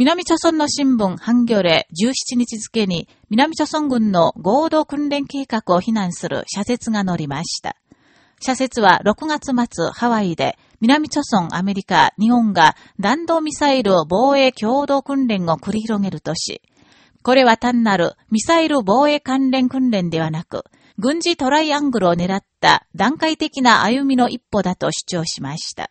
南朝村の新聞、ハンギョレ17日付に南朝村軍の合同訓練計画を非難する社説が載りました。社説は6月末ハワイで南朝村、アメリカ、日本が弾道ミサイル防衛共同訓練を繰り広げるとし、これは単なるミサイル防衛関連訓練ではなく、軍事トライアングルを狙った段階的な歩みの一歩だと主張しました。